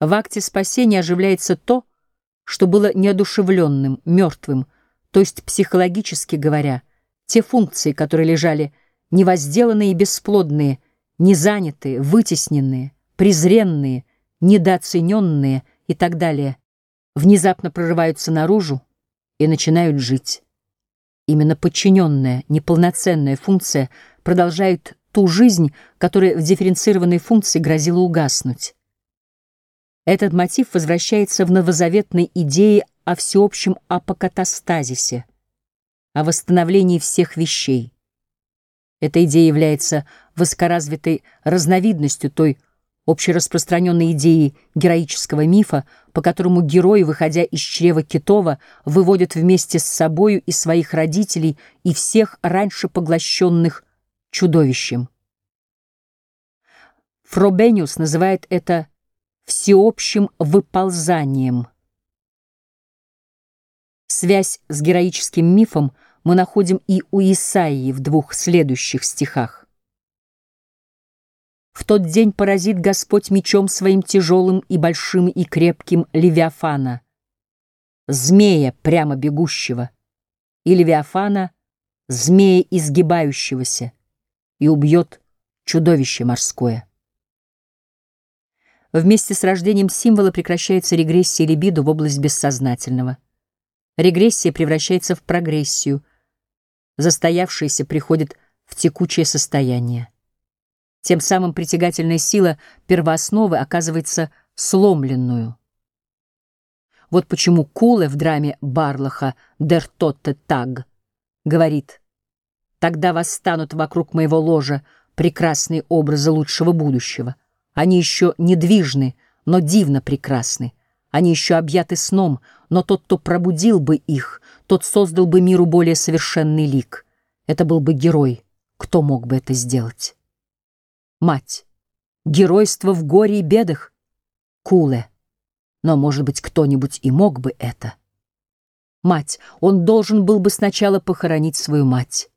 В акте спасения оживляется то, что было неодушевленным, мертвым, то есть, психологически говоря, те функции, которые лежали невозделанные и бесплодные, незанятые, вытесненные, презренные, недооцененные и так далее, внезапно прорываются наружу и начинают жить. Именно подчиненная, неполноценная функция продолжает ту жизнь, которая в дифференцированной функции грозила угаснуть. Этот мотив возвращается в новозаветной идее о всеобщем апокатастазисе, о восстановлении всех вещей. Эта идея является высокоразвитой разновидностью той общераспространенной идеи героического мифа, по которому герои, выходя из чрева Китова, выводят вместе с собою и своих родителей, и всех раньше поглощенных чудовищем. Фробениус называет это всеобщим выползанием. Связь с героическим мифом мы находим и у Исаии в двух следующих стихах. «В тот день поразит Господь мечом своим тяжелым и большим и крепким Левиафана, змея прямо бегущего, и Левиафана, змея изгибающегося, и убьет чудовище морское». Вместе с рождением символа прекращается регрессия либидо в область бессознательного. Регрессия превращается в прогрессию. Застоявшееся приходит в текучее состояние. Тем самым притягательная сила первоосновы оказывается сломленную. Вот почему Куле в драме Барлаха «Der Tote Tag» говорит «Тогда восстанут вокруг моего ложа прекрасные образы лучшего будущего». Они еще недвижны, но дивно прекрасны. Они еще объяты сном, но тот, кто пробудил бы их, тот создал бы миру более совершенный лик. Это был бы герой. Кто мог бы это сделать? Мать. Геройство в горе и бедах. Куле. Но, может быть, кто-нибудь и мог бы это. Мать. Он должен был бы сначала похоронить свою мать.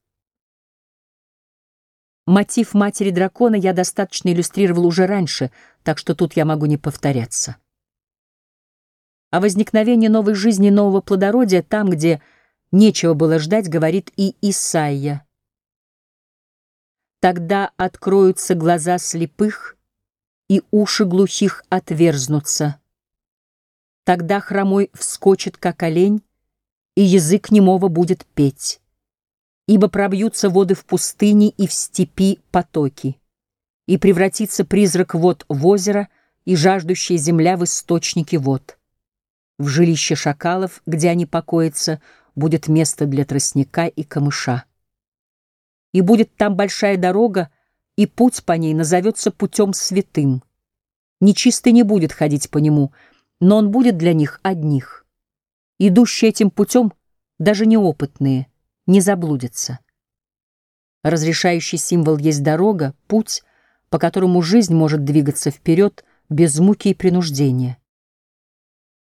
Мотив матери дракона я достаточно иллюстрировал уже раньше, так что тут я могу не повторяться. О возникновении новой жизни нового плодородия там, где нечего было ждать, говорит и Исаия. Тогда откроются глаза слепых, и уши глухих отверзнутся. Тогда хромой вскочит, как олень, и язык немого будет петь ибо пробьются воды в пустыне и в степи потоки, и превратится призрак вод в озеро, и жаждущая земля в источники вод. В жилище шакалов, где они покоятся, будет место для тростника и камыша. И будет там большая дорога, и путь по ней назовется путем святым. Нечистый не будет ходить по нему, но он будет для них одних. Идущие этим путем, даже неопытные — не заблудится. Разрешающий символ есть дорога, путь, по которому жизнь может двигаться вперед без муки и принуждения.